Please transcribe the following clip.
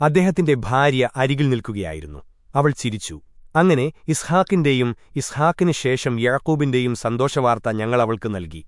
അദ്ദേഹത്തിന്റെ ഭാര്യ അരികിൽ നിൽക്കുകയായിരുന്നു. അവൾ ചിരിച്ചു. അങ്ങനെ ഇസ്ഹാക്കിന്റെയും ഇസ്ഹാക്കിനു ശേഷം യാക്കൂബിന്റെയും സന്തോഷവാർത്ത ഞങ്ങളവൾക്ക് നൽകി.